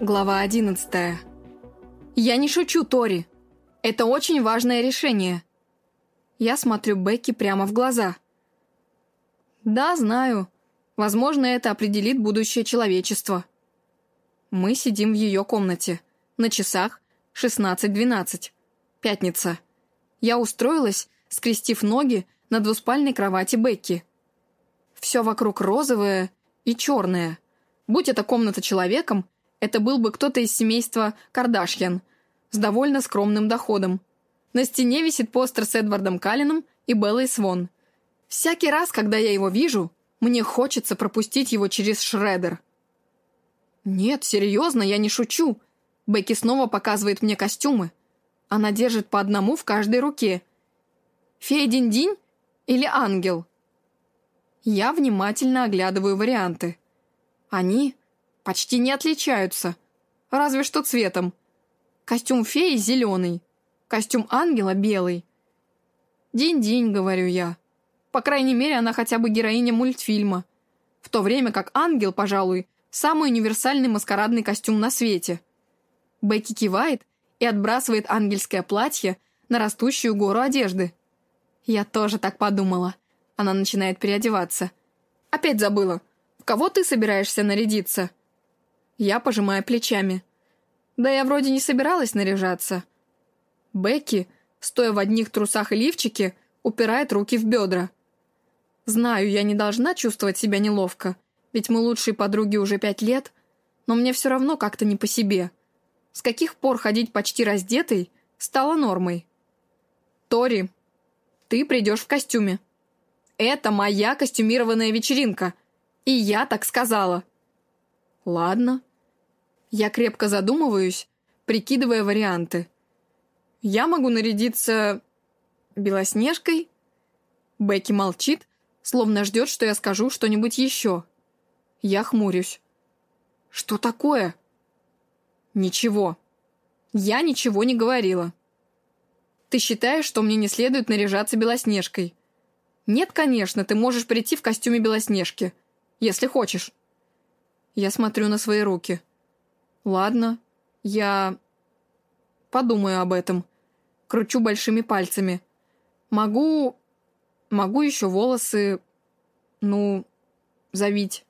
Глава 11 «Я не шучу, Тори. Это очень важное решение». Я смотрю Бекки прямо в глаза. «Да, знаю. Возможно, это определит будущее человечества». Мы сидим в ее комнате. На часах 16.12. Пятница. Я устроилась, скрестив ноги на двуспальной кровати Бекки. Все вокруг розовое и черное. Будь эта комната человеком, это был бы кто-то из семейства Кардашьян с довольно скромным доходом. На стене висит постер с Эдвардом Каллином и Беллой Свон. Всякий раз, когда я его вижу, мне хочется пропустить его через шредер. «Нет, серьезно, я не шучу». Бекки снова показывает мне костюмы. Она держит по одному в каждой руке. «Фея Динь-Динь или ангел?» Я внимательно оглядываю варианты. Они почти не отличаются, разве что цветом. Костюм феи зеленый, костюм ангела белый. «Динь-динь», — говорю я. По крайней мере, она хотя бы героиня мультфильма. В то время как ангел, пожалуй, самый универсальный маскарадный костюм на свете. Бекки кивает и отбрасывает ангельское платье на растущую гору одежды. Я тоже так подумала. Она начинает переодеваться. Опять забыла. В кого ты собираешься нарядиться?» Я пожимаю плечами. Да я вроде не собиралась наряжаться. Бекки, стоя в одних трусах и лифчике, упирает руки в бедра. Знаю, я не должна чувствовать себя неловко, ведь мы лучшие подруги уже пять лет, но мне все равно как-то не по себе. С каких пор ходить почти раздетой стало нормой? Тори, ты придешь в костюме. Это моя костюмированная вечеринка, и я так сказала. Ладно. Я крепко задумываюсь, прикидывая варианты. Я могу нарядиться Белоснежкой? Бекки молчит, словно ждет, что я скажу что-нибудь еще. Я хмурюсь. Что такое? Ничего. Я ничего не говорила. Ты считаешь, что мне не следует наряжаться Белоснежкой? Нет, конечно, ты можешь прийти в костюме Белоснежки, если хочешь. Я смотрю на свои руки. Ладно, я подумаю об этом. Кручу большими пальцами. Могу... Могу еще волосы... Ну, завить.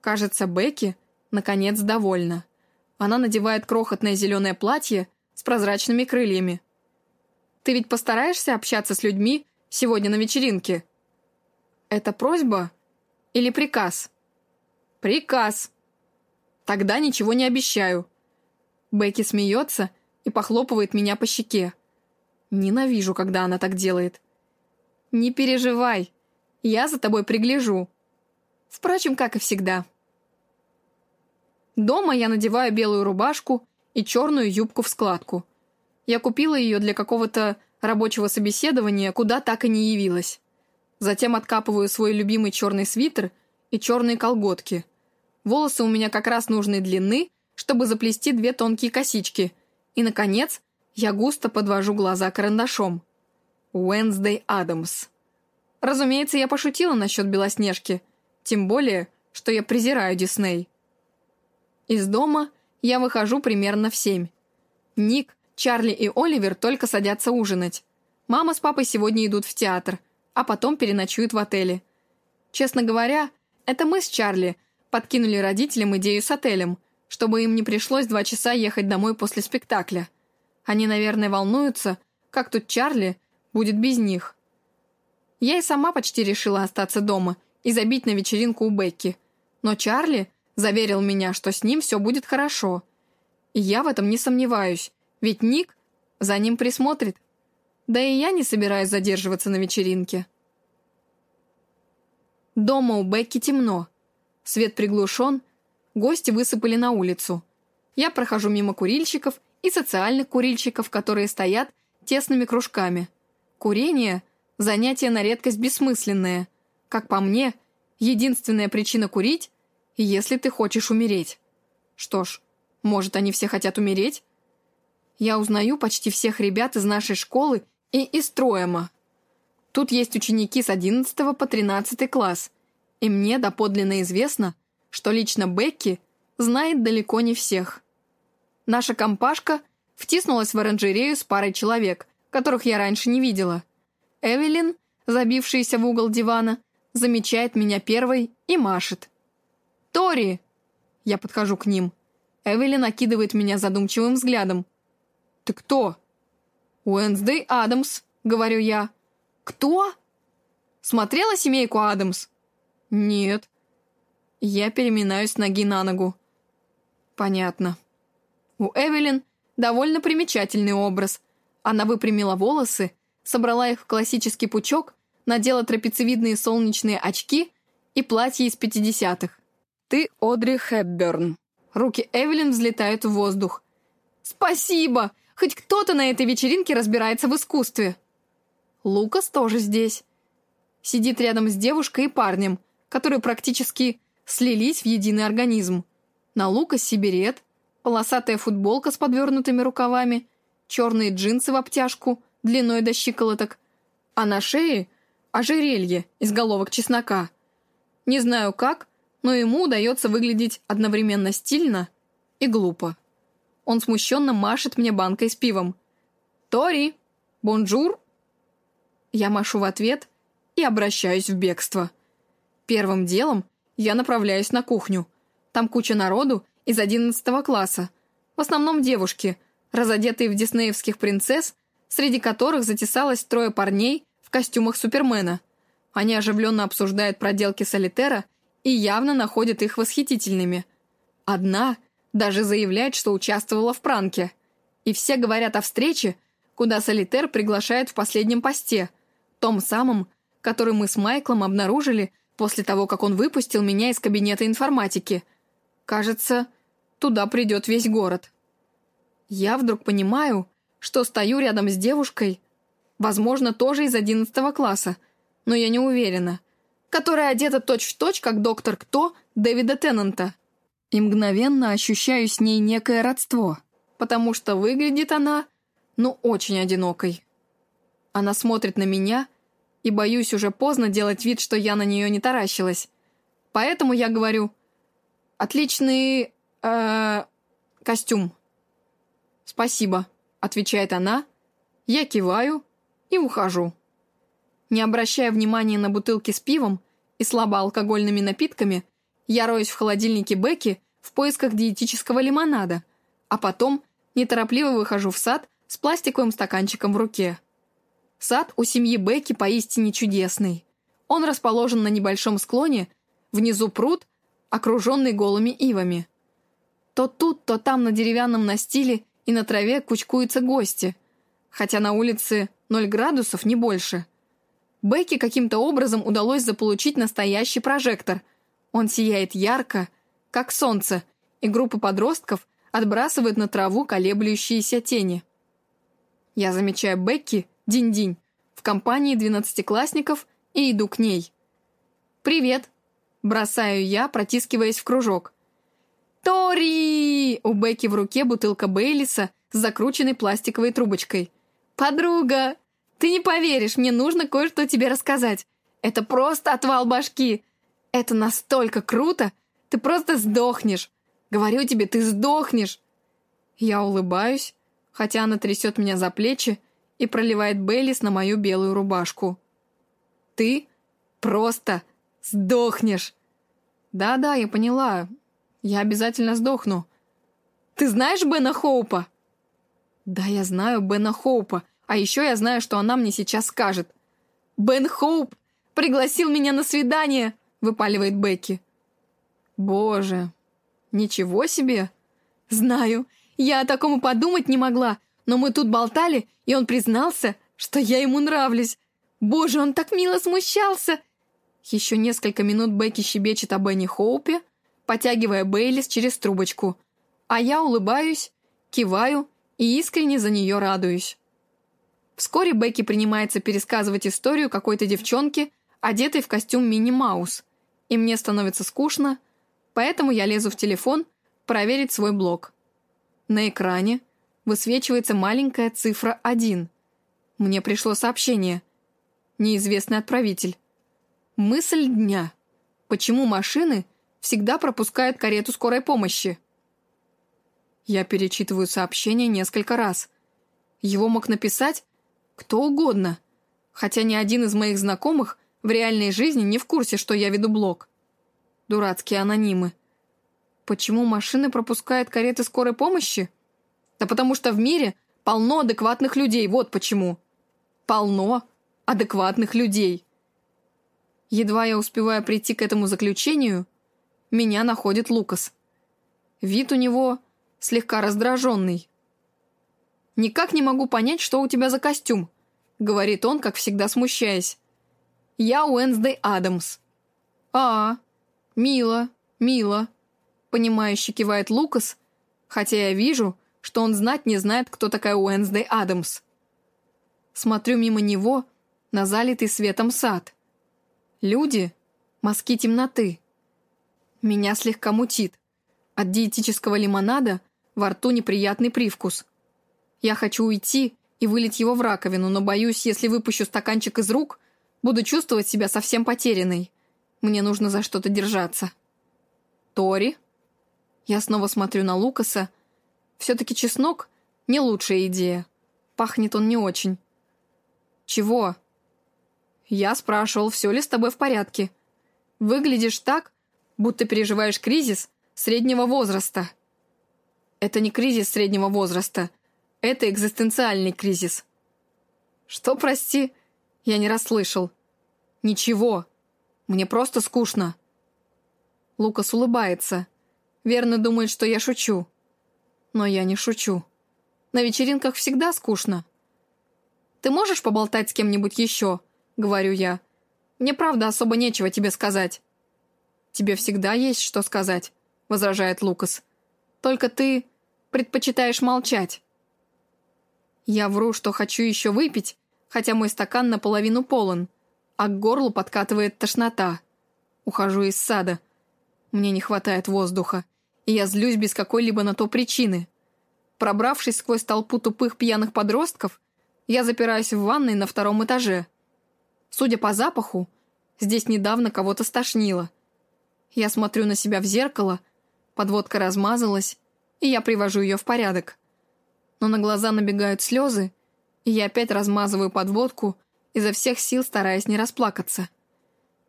Кажется, Бекки, наконец, довольна. Она надевает крохотное зеленое платье с прозрачными крыльями. «Ты ведь постараешься общаться с людьми сегодня на вечеринке?» «Это просьба или приказ?» «Приказ!» «Тогда ничего не обещаю». Бекки смеется и похлопывает меня по щеке. Ненавижу, когда она так делает. «Не переживай, я за тобой пригляжу». Впрочем, как и всегда. Дома я надеваю белую рубашку и черную юбку в складку. Я купила ее для какого-то рабочего собеседования, куда так и не явилась. Затем откапываю свой любимый черный свитер и черные колготки – Волосы у меня как раз нужной длины, чтобы заплести две тонкие косички. И, наконец, я густо подвожу глаза карандашом. Уэнсдей Адамс. Разумеется, я пошутила насчет Белоснежки. Тем более, что я презираю Дисней. Из дома я выхожу примерно в семь. Ник, Чарли и Оливер только садятся ужинать. Мама с папой сегодня идут в театр, а потом переночуют в отеле. Честно говоря, это мы с Чарли – подкинули родителям идею с отелем, чтобы им не пришлось два часа ехать домой после спектакля. Они, наверное, волнуются, как тут Чарли будет без них. Я и сама почти решила остаться дома и забить на вечеринку у Бекки. Но Чарли заверил меня, что с ним все будет хорошо. И я в этом не сомневаюсь, ведь Ник за ним присмотрит. Да и я не собираюсь задерживаться на вечеринке. Дома у Бекки темно. Свет приглушен, гости высыпали на улицу. Я прохожу мимо курильщиков и социальных курильщиков, которые стоят тесными кружками. Курение – занятие на редкость бессмысленное. Как по мне, единственная причина курить – если ты хочешь умереть. Что ж, может, они все хотят умереть? Я узнаю почти всех ребят из нашей школы и из Троема. Тут есть ученики с 11 по 13 класс – и мне доподлинно известно, что лично Бекки знает далеко не всех. Наша компашка втиснулась в оранжерею с парой человек, которых я раньше не видела. Эвелин, забившаяся в угол дивана, замечает меня первой и машет. «Тори!» Я подхожу к ним. Эвелин окидывает меня задумчивым взглядом. «Ты кто?» «Уэнсдей Адамс», — говорю я. «Кто?» «Смотрела семейку Адамс?» «Нет». Я переминаюсь ноги на ногу. «Понятно». У Эвелин довольно примечательный образ. Она выпрямила волосы, собрала их в классический пучок, надела трапециевидные солнечные очки и платье из пятидесятых. «Ты Одри Хепберн». Руки Эвелин взлетают в воздух. «Спасибо! Хоть кто-то на этой вечеринке разбирается в искусстве». Лукас тоже здесь. Сидит рядом с девушкой и парнем, которые практически слились в единый организм. На Лукасе берет, полосатая футболка с подвернутыми рукавами, черные джинсы в обтяжку, длиной до щиколоток, а на шее ожерелье из головок чеснока. Не знаю как, но ему удается выглядеть одновременно стильно и глупо. Он смущенно машет мне банкой с пивом. «Тори! Bonjour!» Я машу в ответ и обращаюсь в бегство. Первым делом я направляюсь на кухню. Там куча народу из одиннадцатого класса. В основном девушки, разодетые в диснеевских принцесс, среди которых затесалось трое парней в костюмах Супермена. Они оживленно обсуждают проделки солитера и явно находят их восхитительными. Одна даже заявляет, что участвовала в пранке. И все говорят о встрече, куда солитер приглашает в последнем посте, том самом, который мы с Майклом обнаружили после того, как он выпустил меня из кабинета информатики. Кажется, туда придет весь город. Я вдруг понимаю, что стою рядом с девушкой, возможно, тоже из одиннадцатого класса, но я не уверена – которая одета точь-в-точь, точь, как доктор Кто Дэвида Теннанта. И мгновенно ощущаю с ней некое родство, потому что выглядит она, ну, очень одинокой. Она смотрит на меня, и боюсь уже поздно делать вид, что я на нее не таращилась. Поэтому я говорю, отличный, э, костюм. «Спасибо», — отвечает она. Я киваю и ухожу. Не обращая внимания на бутылки с пивом и слабоалкогольными напитками, я роюсь в холодильнике Бекки в поисках диетического лимонада, а потом неторопливо выхожу в сад с пластиковым стаканчиком в руке. Сад у семьи Бекки поистине чудесный. Он расположен на небольшом склоне, внизу пруд, окруженный голыми ивами. То тут, то там на деревянном настиле и на траве кучкуются гости, хотя на улице 0 градусов, не больше. Бекке каким-то образом удалось заполучить настоящий прожектор. Он сияет ярко, как солнце, и группа подростков отбрасывает на траву колеблющиеся тени. Я замечаю Бекки, динь-динь, в компании двенадцатиклассников и иду к ней. «Привет!» – бросаю я, протискиваясь в кружок. «Тори!» – у Бекки в руке бутылка Бейлиса с закрученной пластиковой трубочкой. «Подруга!» Ты не поверишь, мне нужно кое-что тебе рассказать. Это просто отвал башки. Это настолько круто, ты просто сдохнешь. Говорю тебе, ты сдохнешь. Я улыбаюсь, хотя она трясет меня за плечи и проливает Бейлис на мою белую рубашку. Ты просто сдохнешь. Да-да, я поняла. Я обязательно сдохну. Ты знаешь Бена Хоупа? Да, я знаю Бена Хоупа. А еще я знаю, что она мне сейчас скажет. «Бен Хоуп пригласил меня на свидание!» — выпаливает Бекки. «Боже, ничего себе!» «Знаю, я о таком и подумать не могла, но мы тут болтали, и он признался, что я ему нравлюсь. Боже, он так мило смущался!» Еще несколько минут Бекки щебечет о Бенни Хоупе, потягивая Бейлис через трубочку, а я улыбаюсь, киваю и искренне за нее радуюсь. Вскоре Бекки принимается пересказывать историю какой-то девчонки, одетой в костюм Мини-Маус. И мне становится скучно, поэтому я лезу в телефон проверить свой блог. На экране высвечивается маленькая цифра 1. Мне пришло сообщение. Неизвестный отправитель. Мысль дня. Почему машины всегда пропускает карету скорой помощи. Я перечитываю сообщение несколько раз. Его мог написать кто угодно, хотя ни один из моих знакомых в реальной жизни не в курсе, что я веду блог. Дурацкие анонимы. Почему машины пропускают кареты скорой помощи? Да потому что в мире полно адекватных людей, вот почему. Полно адекватных людей. Едва я успеваю прийти к этому заключению, меня находит Лукас. Вид у него слегка раздраженный. «Никак не могу понять, что у тебя за костюм», — говорит он, как всегда смущаясь. «Я Уэнсдей Адамс». «А, мило, мило», — понимающе кивает Лукас, хотя я вижу, что он знать не знает, кто такая Уэнсдей Адамс. Смотрю мимо него на залитый светом сад. Люди — мазки темноты. Меня слегка мутит. От диетического лимонада во рту неприятный привкус. Я хочу уйти и вылить его в раковину, но боюсь, если выпущу стаканчик из рук, буду чувствовать себя совсем потерянной. Мне нужно за что-то держаться. Тори? Я снова смотрю на Лукаса. Все-таки чеснок — не лучшая идея. Пахнет он не очень. Чего? Я спрашивал, все ли с тобой в порядке. Выглядишь так, будто переживаешь кризис среднего возраста. Это не кризис среднего возраста, это экзистенциальный кризис. Что, прости, я не расслышал. Ничего, мне просто скучно. Лукас улыбается. Верно думает, что я шучу. Но я не шучу. На вечеринках всегда скучно. Ты можешь поболтать с кем-нибудь еще?» — говорю я. «Мне правда особо нечего тебе сказать». «Тебе всегда есть что сказать», — возражает Лукас. «Только ты предпочитаешь молчать». Я вру, что хочу еще выпить, хотя мой стакан наполовину полон, а к горлу подкатывает тошнота. Ухожу из сада. Мне не хватает воздуха, и я злюсь без какой-либо на то причины. Пробравшись сквозь толпу тупых пьяных подростков, я запираюсь в ванной на втором этаже. Судя по запаху, здесь недавно кого-то стошнило — я смотрю на себя в зеркало, подводка размазалась, и я привожу ее в порядок. Но на глаза набегают слезы, и я опять размазываю подводку, изо всех сил стараясь не расплакаться.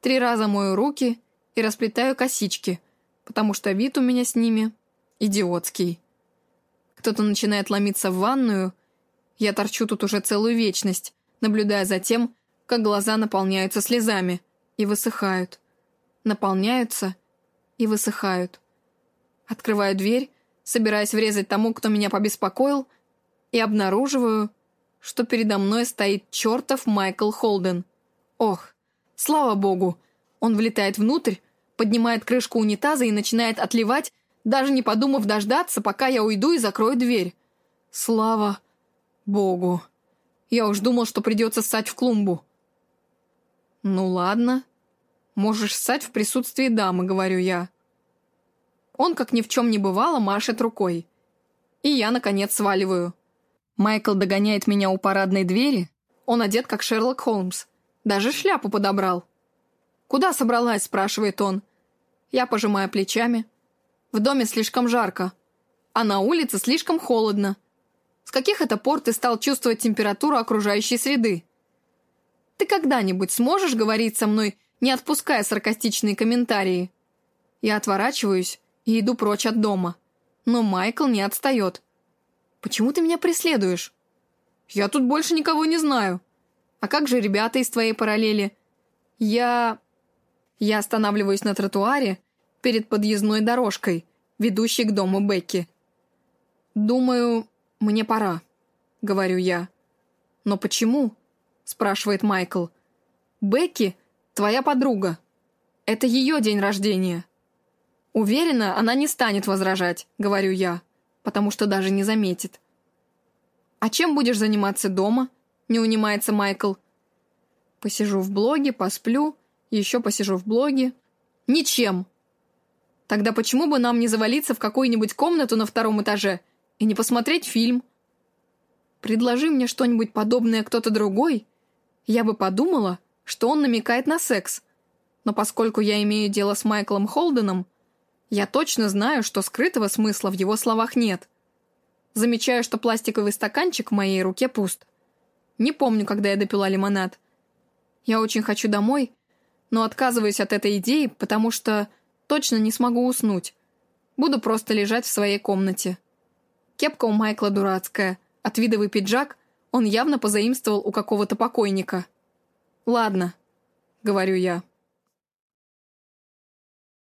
Три раза мою руки и расплетаю косички, потому что вид у меня с ними идиотский. Кто-то начинает ломиться в ванную, я торчу тут уже целую вечность, наблюдая за тем, как глаза наполняются слезами и высыхают наполняются и высыхают. Открываю дверь, собираясь врезать тому, кто меня побеспокоил, и обнаруживаю, что передо мной стоит чертов Майкл Холден. Ох, слава богу, он влетает внутрь, поднимает крышку унитаза и начинает отливать, даже не подумав дождаться, пока я уйду и закрою дверь. Слава богу. Я уж думал, что придется ссать в клумбу. Ну ладно, Можешь ссать в присутствии дамы, говорю я. Он, как ни в чем не бывало, машет рукой. И я, наконец, сваливаю. Майкл догоняет меня у парадной двери. Он одет, как Шерлок Холмс. Даже шляпу подобрал. «Куда собралась?» – спрашивает он. Я пожимаю плечами. В доме слишком жарко, а на улице слишком холодно. С каких это пор ты стал чувствовать температуру окружающей среды? Ты когда-нибудь сможешь говорить со мной не отпуская саркастичные комментарии. Я отворачиваюсь и иду прочь от дома. Но Майкл не отстает. «Почему ты меня преследуешь?» «Я тут больше никого не знаю». «А как же ребята из твоей параллели?» «Я...» Я останавливаюсь на тротуаре перед подъездной дорожкой, ведущей к дому Бекки. «Думаю, мне пора», — говорю я. «Но почему?» — спрашивает Майкл. «Бекки Твоя подруга. Это ее день рождения. Уверена, она не станет возражать, говорю я, потому что даже не заметит. А чем будешь заниматься дома? Не унимается Майкл. Посижу в блоге, посплю, еще посижу в блоге. Ничем. Тогда почему бы нам не завалиться в какую-нибудь комнату на втором этаже и не посмотреть фильм? Предложи мне что-нибудь подобное кто-то другой, я бы подумала, что он намекает на секс. Но поскольку я имею дело с Майклом Холденом, Я точно знаю, что скрытого смысла в его словах нет. Замечаю, что пластиковый стаканчик в моей руке пуст. Не помню, когда я допила лимонад. Я очень хочу домой, но отказываюсь от этой идеи, потому что точно не смогу уснуть. Буду просто лежать в своей комнате. Кепка у Майкла дурацкая, а твидовый пиджак он явно позаимствовал у какого-то покойника. «Ладно», — говорю я.